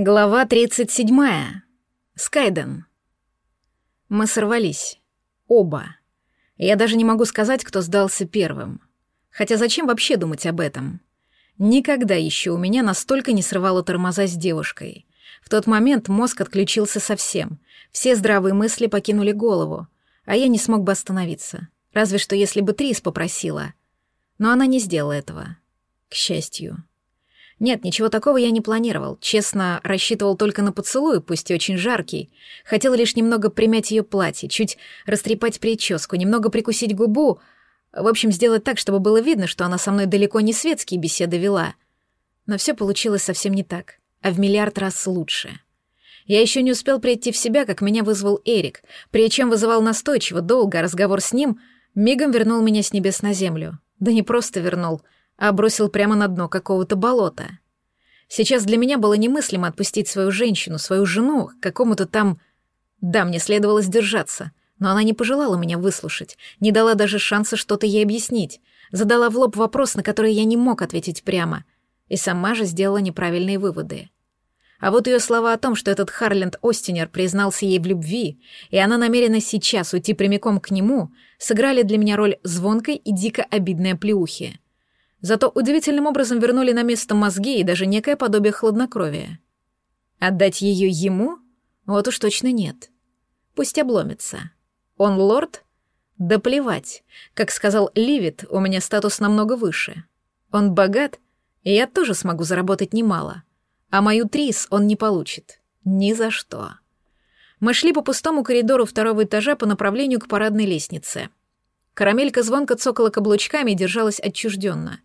Глава 37. Скайден. Мы сорвались. Оба. Я даже не могу сказать, кто сдался первым. Хотя зачем вообще думать об этом? Никогда еще у меня настолько не срывало тормоза с девушкой. В тот момент мозг отключился совсем. Все здравые мысли покинули голову, а я не смог бы остановиться. Разве что если бы Трис попросила. Но она не сделала этого. К счастью. Нет, ничего такого я не планировал. Честно, рассчитывал только на поцелуй, пусть и очень жаркий. Хотел лишь немного примять ее платье, чуть растрепать прическу, немного прикусить губу. В общем, сделать так, чтобы было видно, что она со мной далеко не светские беседы вела. Но все получилось совсем не так, а в миллиард раз лучше. Я еще не успел прийти в себя, как меня вызвал Эрик, причем вызывал настойчиво, долго, а разговор с ним мигом вернул меня с небес на землю. Да не просто вернул — а бросил прямо на дно какого-то болота. Сейчас для меня было немыслимо отпустить свою женщину, свою жену, какому-то там... Да, мне следовало сдержаться, но она не пожелала меня выслушать, не дала даже шанса что-то ей объяснить, задала в лоб вопрос, на который я не мог ответить прямо, и сама же сделала неправильные выводы. А вот ее слова о том, что этот Харленд Остинер признался ей в любви, и она намерена сейчас уйти прямиком к нему, сыграли для меня роль звонкой и дико обидной плеухи. Зато удивительным образом вернули на место мозги и даже некое подобие хладнокровия. Отдать ее ему? Вот уж точно нет. Пусть обломится. Он лорд? Да плевать. Как сказал Ливит, у меня статус намного выше. Он богат, и я тоже смогу заработать немало. А мою трис он не получит. Ни за что. Мы шли по пустому коридору второго этажа по направлению к парадной лестнице. Карамелька звонко цокала каблучками и держалась отчужденно.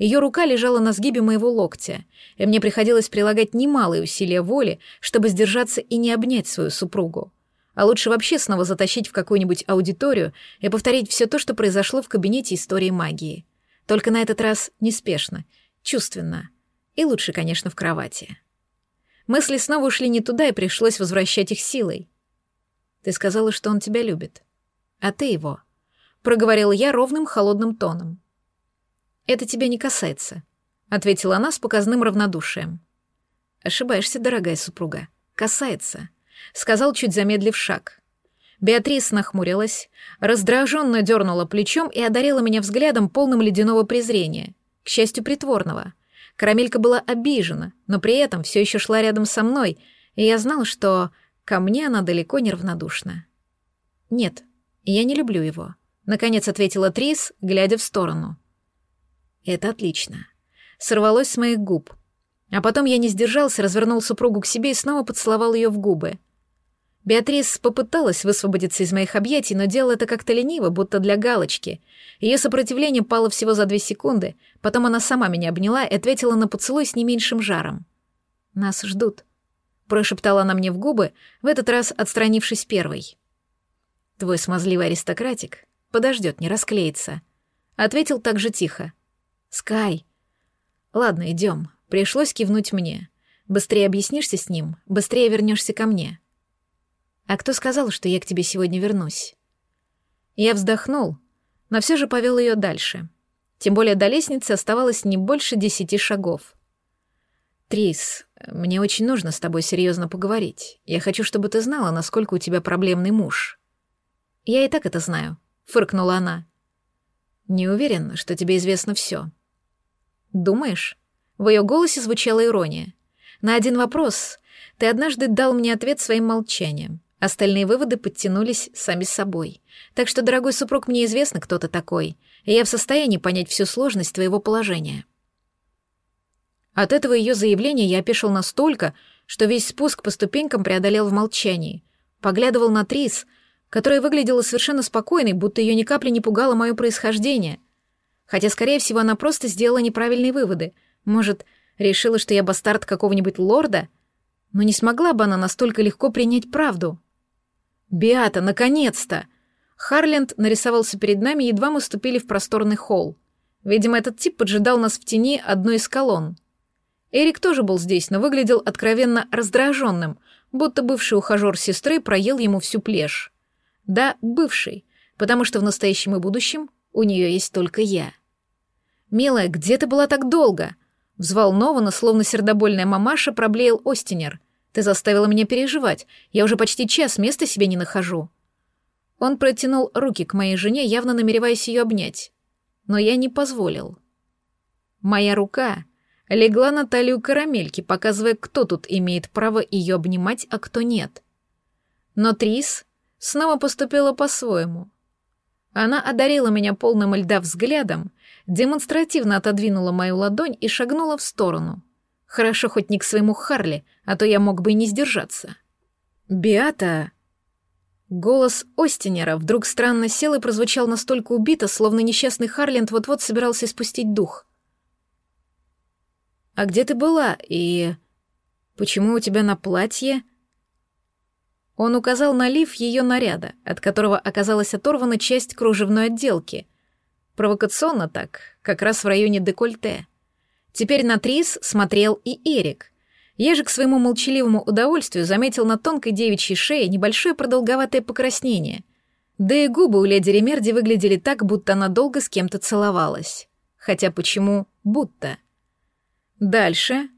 Ее рука лежала на сгибе моего локтя, и мне приходилось прилагать немалые усилия воли, чтобы сдержаться и не обнять свою супругу. А лучше вообще снова затащить в какую-нибудь аудиторию и повторить все то, что произошло в кабинете истории магии. Только на этот раз неспешно, чувственно. И лучше, конечно, в кровати. Мысли снова ушли не туда, и пришлось возвращать их силой. «Ты сказала, что он тебя любит. А ты его», — проговорил я ровным холодным тоном. «Это тебя не касается», — ответила она с показным равнодушием. «Ошибаешься, дорогая супруга. Касается», — сказал, чуть замедлив шаг. Беатрис нахмурилась, раздраженно дернула плечом и одарила меня взглядом, полным ледяного презрения, к счастью, притворного. Карамелька была обижена, но при этом все еще шла рядом со мной, и я знал, что ко мне она далеко не равнодушна. «Нет, я не люблю его», — наконец ответила Трис, глядя в сторону. Это отлично. Сорвалось с моих губ. А потом я не сдержался, развернул супругу к себе и снова поцеловал ее в губы. Беатрис попыталась высвободиться из моих объятий, но делала это как-то лениво, будто для галочки. Ее сопротивление пало всего за две секунды, потом она сама меня обняла и ответила на поцелуй с не меньшим жаром. «Нас ждут», — прошептала она мне в губы, в этот раз отстранившись первой. «Твой смазливый аристократик подождет, не расклеится», — ответил так же тихо. «Скай!» «Ладно, идем. Пришлось кивнуть мне. Быстрее объяснишься с ним, быстрее вернешься ко мне». «А кто сказал, что я к тебе сегодня вернусь?» Я вздохнул, но все же повел ее дальше. Тем более до лестницы оставалось не больше десяти шагов. «Трис, мне очень нужно с тобой серьезно поговорить. Я хочу, чтобы ты знала, насколько у тебя проблемный муж». «Я и так это знаю», — фыркнула она. «Не уверен, что тебе известно все. «Думаешь?» В ее голосе звучала ирония. «На один вопрос ты однажды дал мне ответ своим молчанием. Остальные выводы подтянулись сами собой. Так что, дорогой супруг, мне известно, кто ты такой, и я в состоянии понять всю сложность твоего положения». От этого ее заявления я опешил настолько, что весь спуск по ступенькам преодолел в молчании. Поглядывал на Трис, которая выглядела совершенно спокойной, будто ее ни капли не пугало мое происхождение — Хотя, скорее всего, она просто сделала неправильные выводы. Может, решила, что я бастард какого-нибудь лорда? Но не смогла бы она настолько легко принять правду. «Биата, наконец-то!» Харленд нарисовался перед нами, едва мы ступили в просторный холл. Видимо, этот тип поджидал нас в тени одной из колонн. Эрик тоже был здесь, но выглядел откровенно раздраженным, будто бывший ухажер сестры проел ему всю плешь. Да, бывший, потому что в настоящем и будущем у нее есть только я. «Милая, где ты была так долго?» Взволнованно, словно сердобольная мамаша, проблеял Остинер. «Ты заставила меня переживать. Я уже почти час места себе не нахожу». Он протянул руки к моей жене, явно намереваясь ее обнять. Но я не позволил. Моя рука легла на талию карамельки, показывая, кто тут имеет право ее обнимать, а кто нет. Но Трис снова поступила по-своему. Она одарила меня полным льда взглядом, демонстративно отодвинула мою ладонь и шагнула в сторону. Хорошо хоть не к своему Харли, а то я мог бы и не сдержаться. «Биата!» Голос Остинера вдруг странно сел и прозвучал настолько убито, словно несчастный Харленд вот-вот собирался испустить дух. «А где ты была? И... почему у тебя на платье...» Он указал на лиф ее наряда, от которого оказалась оторвана часть кружевной отделки. Провокационно так, как раз в районе декольте. Теперь на Трис смотрел и Эрик. Же к своему молчаливому удовольствию заметил на тонкой девичьей шее небольшое продолговатое покраснение. Да и губы у леди Ремерди выглядели так, будто она долго с кем-то целовалась. Хотя почему «будто»? Дальше.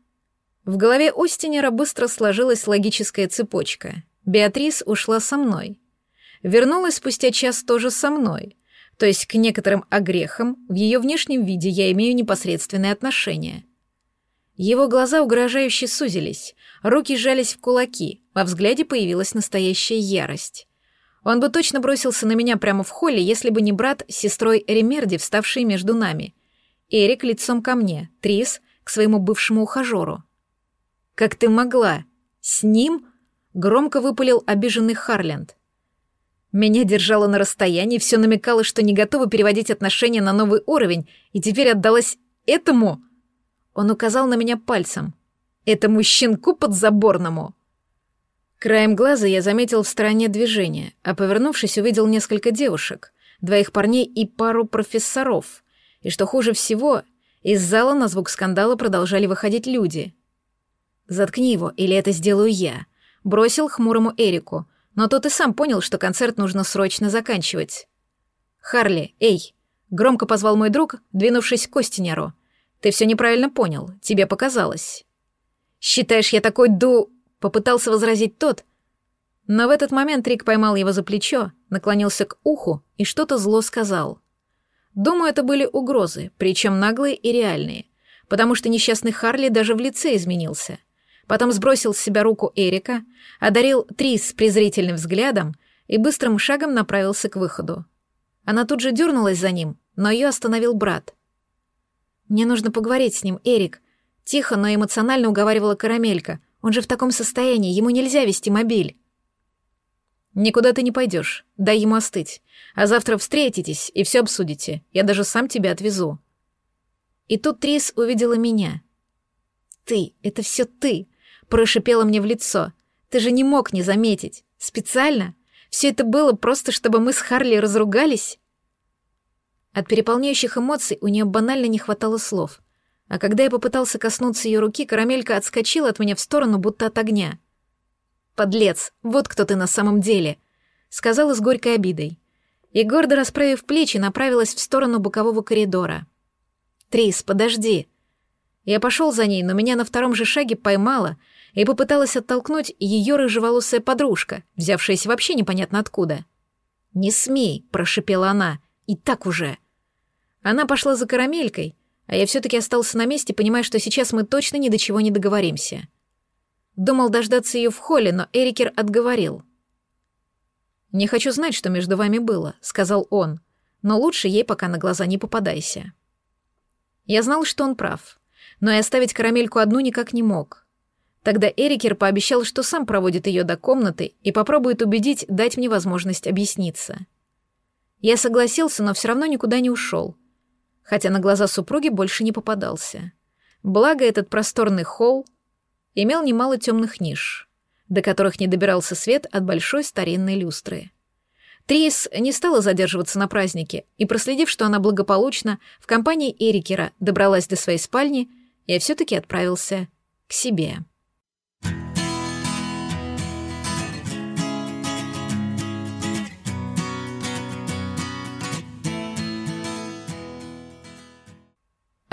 В голове Остинера быстро сложилась логическая цепочка — Беатрис ушла со мной. Вернулась спустя час тоже со мной. То есть к некоторым огрехам в ее внешнем виде я имею непосредственное отношение. Его глаза угрожающе сузились, руки сжались в кулаки, во взгляде появилась настоящая ярость. Он бы точно бросился на меня прямо в холле, если бы не брат с сестрой Ремерди, вставшие между нами. Эрик лицом ко мне, Трис — к своему бывшему ухажеру. «Как ты могла? С ним?» Громко выпалил обиженный Харленд. Меня держало на расстоянии, все намекало, что не готова переводить отношения на новый уровень, и теперь отдалась этому. Он указал на меня пальцем. Этому щенку подзаборному. Краем глаза я заметил в стороне движение, а повернувшись, увидел несколько девушек, двоих парней и пару профессоров. И что хуже всего, из зала на звук скандала продолжали выходить люди. «Заткни его, или это сделаю я», бросил хмурому Эрику, но тот и сам понял, что концерт нужно срочно заканчивать. «Харли, эй!» — громко позвал мой друг, двинувшись к Костинеру. «Ты все неправильно понял, тебе показалось». «Считаешь, я такой ду...» — попытался возразить тот, но в этот момент Рик поймал его за плечо, наклонился к уху и что-то зло сказал. Думаю, это были угрозы, причем наглые и реальные, потому что несчастный Харли даже в лице изменился — потом сбросил с себя руку Эрика, одарил Трис презрительным взглядом и быстрым шагом направился к выходу. Она тут же дернулась за ним, но ее остановил брат. «Мне нужно поговорить с ним, Эрик», — тихо, но эмоционально уговаривала Карамелька. «Он же в таком состоянии, ему нельзя вести мобиль». «Никуда ты не пойдешь, дай ему остыть. А завтра встретитесь и все обсудите. Я даже сам тебя отвезу». И тут Трис увидела меня. «Ты, это все ты!» Прошипела мне в лицо. «Ты же не мог не заметить. Специально? Все это было просто, чтобы мы с Харли разругались?» От переполняющих эмоций у нее банально не хватало слов. А когда я попытался коснуться ее руки, карамелька отскочила от меня в сторону, будто от огня. «Подлец, вот кто ты на самом деле», — сказала с горькой обидой. И гордо расправив плечи, направилась в сторону бокового коридора. «Трис, подожди». Я пошел за ней, но меня на втором же шаге поймала — и попыталась оттолкнуть ее рыжеволосая подружка, взявшаяся вообще непонятно откуда. «Не смей», — прошипела она, — «и так уже». Она пошла за карамелькой, а я все-таки остался на месте, понимая, что сейчас мы точно ни до чего не договоримся. Думал дождаться ее в холле, но Эрикер отговорил. «Не хочу знать, что между вами было», — сказал он, «но лучше ей пока на глаза не попадайся». Я знал, что он прав, но и оставить карамельку одну никак не мог. Тогда Эрикер пообещал, что сам проводит ее до комнаты и попробует убедить дать мне возможность объясниться. Я согласился, но все равно никуда не ушел, хотя на глаза супруги больше не попадался. Благо этот просторный холл имел немало темных ниш, до которых не добирался свет от большой старинной люстры. Трис не стала задерживаться на празднике, и, проследив, что она благополучно в компании Эрикера добралась до своей спальни, я все-таки отправился к себе.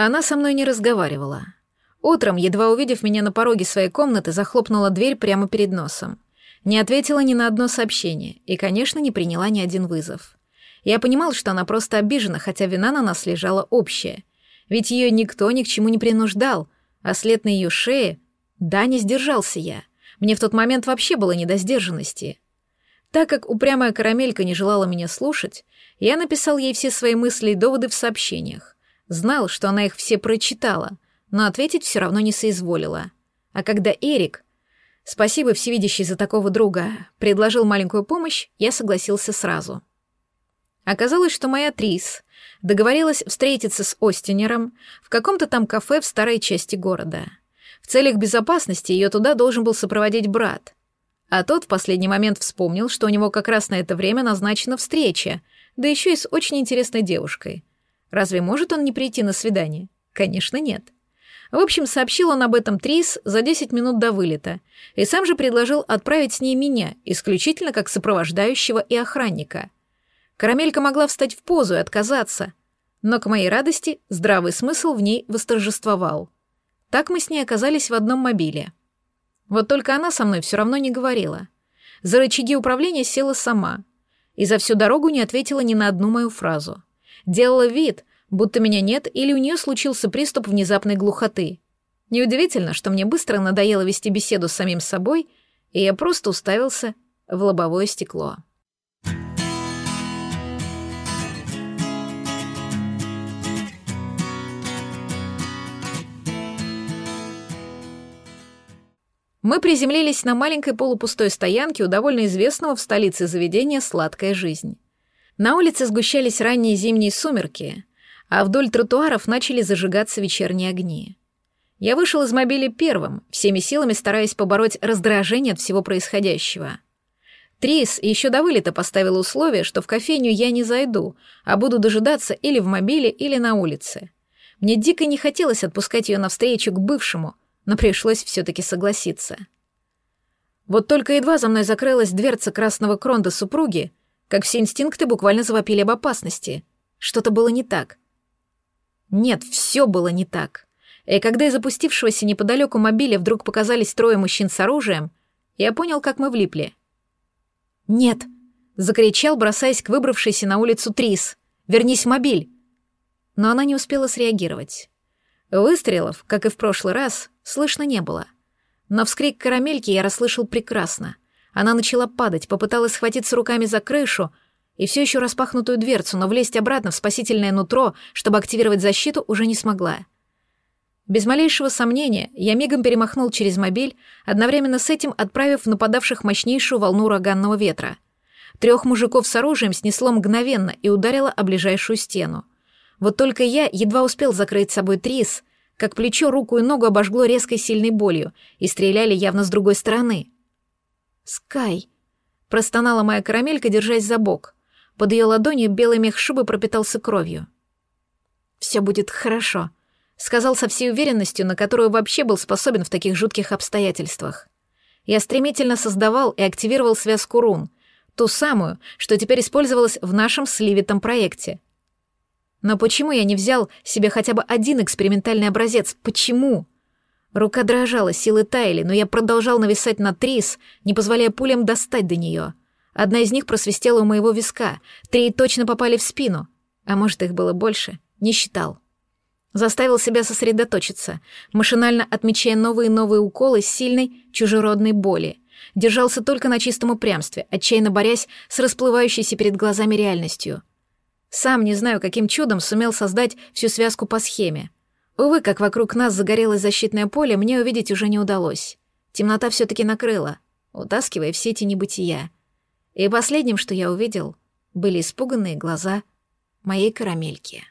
Она со мной не разговаривала. Утром, едва увидев меня на пороге своей комнаты, захлопнула дверь прямо перед носом. Не ответила ни на одно сообщение и, конечно, не приняла ни один вызов. Я понимал, что она просто обижена, хотя вина на нас лежала общая. Ведь ее никто ни к чему не принуждал, а след на ее шее... Да, не сдержался я. Мне в тот момент вообще было не до сдержанности. Так как упрямая карамелька не желала меня слушать, я написал ей все свои мысли и доводы в сообщениях. Знал, что она их все прочитала, но ответить все равно не соизволила. А когда Эрик, спасибо всевидящий за такого друга, предложил маленькую помощь, я согласился сразу. Оказалось, что моя Трис договорилась встретиться с Остинером в каком-то там кафе в старой части города. В целях безопасности ее туда должен был сопроводить брат. А тот в последний момент вспомнил, что у него как раз на это время назначена встреча, да еще и с очень интересной девушкой. Разве может он не прийти на свидание? Конечно, нет. В общем, сообщил он об этом Трис за 10 минут до вылета, и сам же предложил отправить с ней меня, исключительно как сопровождающего и охранника — Карамелька могла встать в позу и отказаться, но, к моей радости, здравый смысл в ней восторжествовал. Так мы с ней оказались в одном мобиле. Вот только она со мной все равно не говорила. За рычаги управления села сама, и за всю дорогу не ответила ни на одну мою фразу. Делала вид, будто меня нет или у нее случился приступ внезапной глухоты. Неудивительно, что мне быстро надоело вести беседу с самим собой, и я просто уставился в лобовое стекло. Мы приземлились на маленькой полупустой стоянке у довольно известного в столице заведения «Сладкая жизнь». На улице сгущались ранние зимние сумерки, а вдоль тротуаров начали зажигаться вечерние огни. Я вышел из мобиля первым, всеми силами стараясь побороть раздражение от всего происходящего. Трис еще до вылета поставила условие, что в кофейню я не зайду, а буду дожидаться или в мобиле, или на улице. Мне дико не хотелось отпускать ее навстречу к бывшему — но пришлось все-таки согласиться. Вот только едва за мной закрылась дверца красного кронда супруги, как все инстинкты буквально завопили об опасности. Что-то было не так. Нет, все было не так. И когда из запустившегося неподалеку мобиля вдруг показались трое мужчин с оружием, я понял, как мы влипли. «Нет!» — закричал, бросаясь к выбравшейся на улицу Трис. «Вернись в мобиль!» Но она не успела среагировать. Выстрелов, как и в прошлый раз, слышно не было. Но вскрик карамельки я расслышал прекрасно. Она начала падать, попыталась схватиться руками за крышу и все еще распахнутую дверцу, но влезть обратно в спасительное нутро, чтобы активировать защиту, уже не смогла. Без малейшего сомнения, я мигом перемахнул через мобиль, одновременно с этим отправив в нападавших мощнейшую волну ураганного ветра. Трех мужиков с оружием снесло мгновенно и ударило о ближайшую стену. Вот только я едва успел закрыть собой трис, как плечо, руку и ногу обожгло резкой сильной болью, и стреляли явно с другой стороны. «Скай!» — простонала моя карамелька, держась за бок. Под ее ладонью белый мех шубы пропитался кровью. «Все будет хорошо», — сказал со всей уверенностью, на которую вообще был способен в таких жутких обстоятельствах. Я стремительно создавал и активировал связку рун, ту самую, что теперь использовалась в нашем сливитом проекте — но почему я не взял себе хотя бы один экспериментальный образец? Почему? Рука дрожала, силы таяли, но я продолжал нависать на Трис, не позволяя пулям достать до нее. Одна из них просвистела у моего виска, три точно попали в спину. А может, их было больше? Не считал. Заставил себя сосредоточиться, машинально отмечая новые и новые уколы сильной чужеродной боли. Держался только на чистом упрямстве, отчаянно борясь с расплывающейся перед глазами реальностью — сам не знаю, каким чудом сумел создать всю связку по схеме. Увы, как вокруг нас загорелось защитное поле, мне увидеть уже не удалось. Темнота все-таки накрыла, утаскивая все эти небытия. И последним, что я увидел, были испуганные глаза моей карамельки.